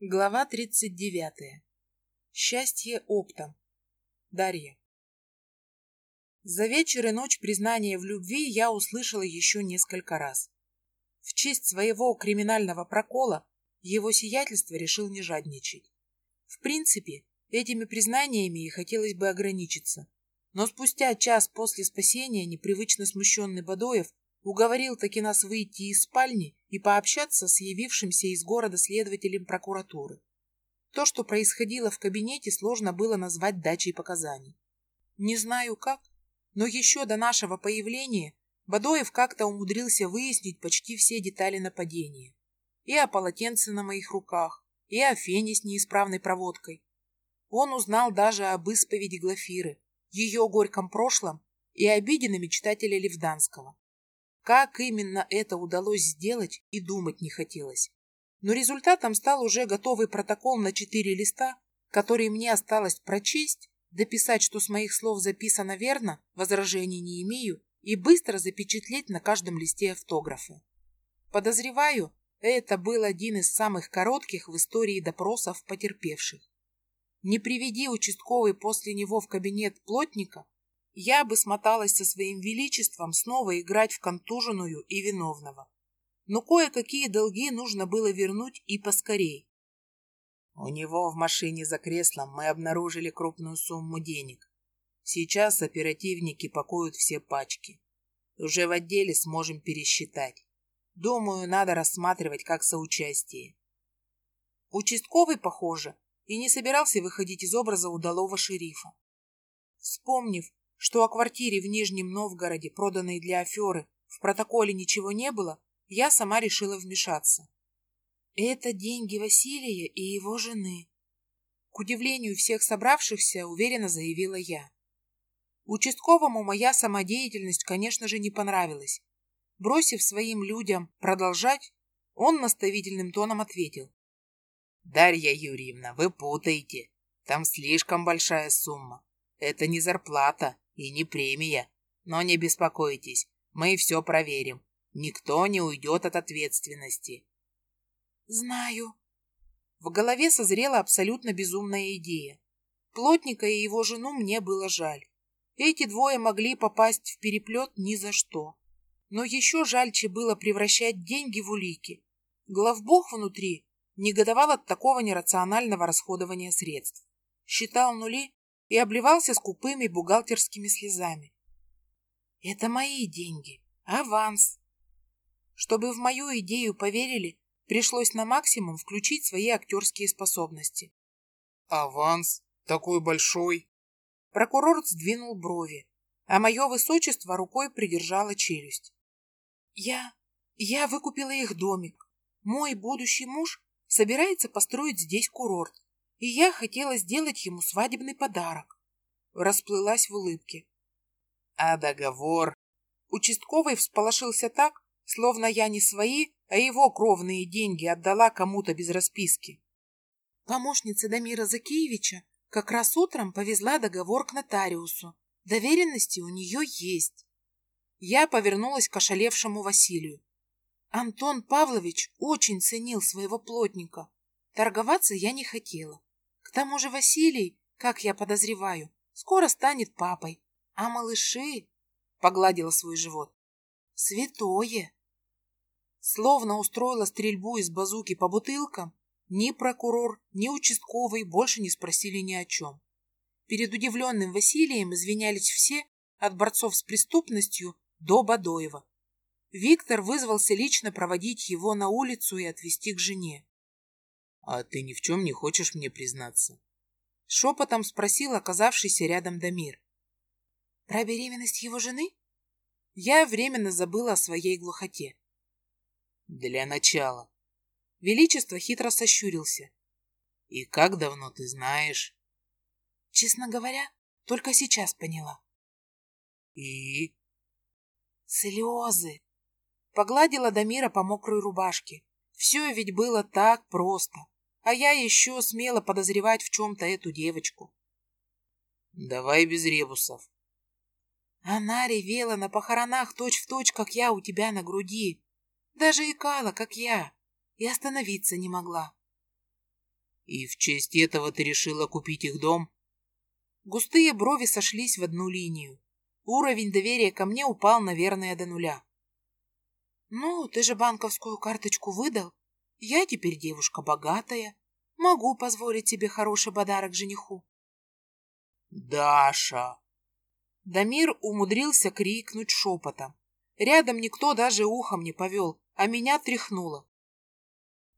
Глава 39. Счастье оптом. Дарья. За вечер и ночь признания в любви я услышала еще несколько раз. В честь своего криминального прокола его сиятельство решил не жадничать. В принципе, этими признаниями и хотелось бы ограничиться. Но спустя час после спасения непривычно смущенный Бадоев уговорил таки нас выйти из спальни и пообщаться с явившимся из города следователем прокуратуры. То, что происходило в кабинете, сложно было назвать дачей показаний. Не знаю как, но еще до нашего появления Бадоев как-то умудрился выяснить почти все детали нападения. И о полотенце на моих руках, и о фене с неисправной проводкой. Он узнал даже об исповеди Глафиры, ее горьком прошлом и обиде мечтателя Левданского. Как именно это удалось сделать, и думать не хотелось. Но результатом стал уже готовый протокол на четыре листа, который мне осталось прочесть, дописать, что с моих слов записано верно, возражений не имею, и быстро запечатлеть на каждом листе автографы. Подозреваю, это был один из самых коротких в истории допросов потерпевших. Не приведи участковый после него в кабинет плотника, я бы смоталась со своим величеством снова играть в контуженную и виновного. Но кое-какие долги нужно было вернуть и поскорей. У него в машине за креслом мы обнаружили крупную сумму денег. Сейчас оперативники пакуют все пачки. Уже в отделе сможем пересчитать. Думаю, надо рассматривать как соучастие. Участковый, похоже, и не собирался выходить из образа удалого шерифа. Вспомнив, что о квартире в Нижнем Новгороде, проданной для аферы, в протоколе ничего не было, я сама решила вмешаться. Это деньги Василия и его жены. К удивлению всех собравшихся, уверенно заявила я. Участковому моя самодеятельность, конечно же, не понравилась. Бросив своим людям продолжать, он наставительным тоном ответил. «Дарья Юрьевна, вы путаете. Там слишком большая сумма. Это не зарплата, и не премия. Но не беспокойтесь, мы все проверим. Никто не уйдет от ответственности. Знаю. В голове созрела абсолютно безумная идея. Плотника и его жену мне было жаль. Эти двое могли попасть в переплет ни за что. Но еще жальче было превращать деньги в улики. Главбух внутри негодовал от такого нерационального расходования средств. Считал нули и обливался скупыми бухгалтерскими слезами. Это мои деньги, аванс. Чтобы в мою идею поверили, пришлось на максимум включить свои актерские способности. Аванс? Такой большой? Прокурор сдвинул брови, а мое высочество рукой придержало челюсть. Я... я выкупила их домик. Мой будущий муж собирается построить здесь курорт и я хотела сделать ему свадебный подарок. Расплылась в улыбке. А договор? Участковый всполошился так, словно я не свои, а его кровные деньги отдала кому-то без расписки. Помощница Дамира Закиевича как раз утром повезла договор к нотариусу. Доверенности у нее есть. Я повернулась к ошалевшему Василию. Антон Павлович очень ценил своего плотника. Торговаться я не хотела. К тому же Василий, как я подозреваю, скоро станет папой, а малыши, — погладила свой живот, — святое. Словно устроила стрельбу из базуки по бутылкам, ни прокурор, ни участковый больше не спросили ни о чем. Перед удивленным Василием извинялись все, от борцов с преступностью до Бадоева. Виктор вызвался лично проводить его на улицу и отвезти к жене. «А ты ни в чем не хочешь мне признаться?» Шепотом спросил оказавшийся рядом Дамир. «Про беременность его жены?» Я временно забыла о своей глухоте. «Для начала». Величество хитро сощурился. «И как давно ты знаешь?» «Честно говоря, только сейчас поняла». «И?» «Слезы!» Погладила Дамира по мокрой рубашке. Все ведь было так просто а я еще смело подозревать в чем-то эту девочку. Давай без ребусов. Она ревела на похоронах точь-в-точь, точь, как я у тебя на груди. Даже икала, как я, и остановиться не могла. И в честь этого ты решила купить их дом? Густые брови сошлись в одну линию. Уровень доверия ко мне упал, наверное, до нуля. Ну, ты же банковскую карточку выдал. Я теперь девушка богатая. Могу позволить себе хороший подарок жениху. Даша! Дамир умудрился крикнуть шепотом. Рядом никто даже ухом не повел, а меня тряхнуло.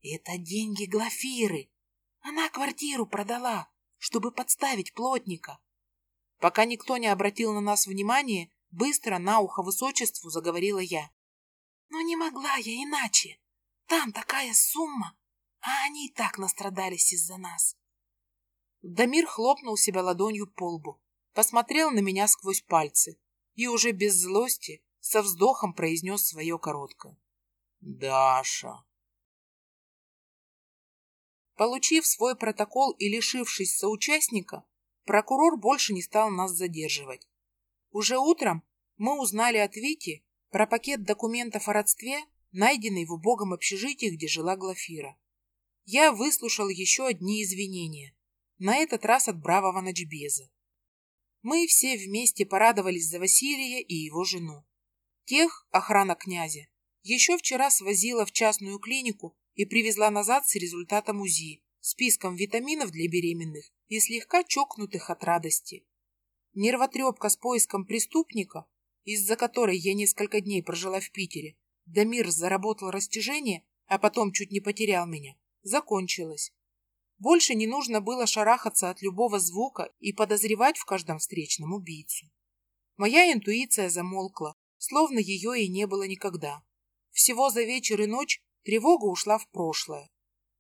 Это деньги Глафиры. Она квартиру продала, чтобы подставить плотника. Пока никто не обратил на нас внимания, быстро на ухо высочеству заговорила я. Но не могла я иначе. Там такая сумма, а они и так настрадались из-за нас. Дамир хлопнул себя ладонью по лбу, посмотрел на меня сквозь пальцы и уже без злости со вздохом произнес свое короткое. «Даша!» Получив свой протокол и лишившись соучастника, прокурор больше не стал нас задерживать. Уже утром мы узнали от Вити про пакет документов о родстве, найденный в убогом общежитии, где жила Глафира. Я выслушал еще одни извинения, на этот раз от бравого ночбеза. Мы все вместе порадовались за Василия и его жену. Тех охрана князя еще вчера свозила в частную клинику и привезла назад с результатом УЗИ, списком витаминов для беременных и слегка чокнутых от радости. Нервотрепка с поиском преступника, из-за которой я несколько дней прожила в Питере, Дамир заработал растяжение, а потом чуть не потерял меня, закончилась. Больше не нужно было шарахаться от любого звука и подозревать в каждом встречном убийцу. Моя интуиция замолкла, словно ее и не было никогда. Всего за вечер и ночь Тревога ушла в прошлое.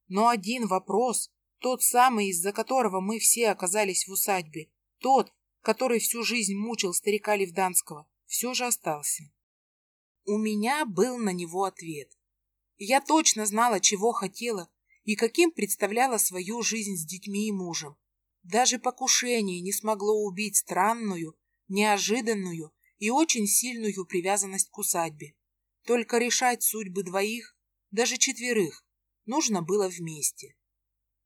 Но один вопрос, тот самый, из-за которого мы все оказались в усадьбе, тот, который всю жизнь мучил старика Левданского, все же остался. У меня был на него ответ. Я точно знала, чего хотела и каким представляла свою жизнь с детьми и мужем. Даже покушение не смогло убить странную, неожиданную и очень сильную привязанность к усадьбе. Только решать судьбы двоих даже четверых нужно было вместе.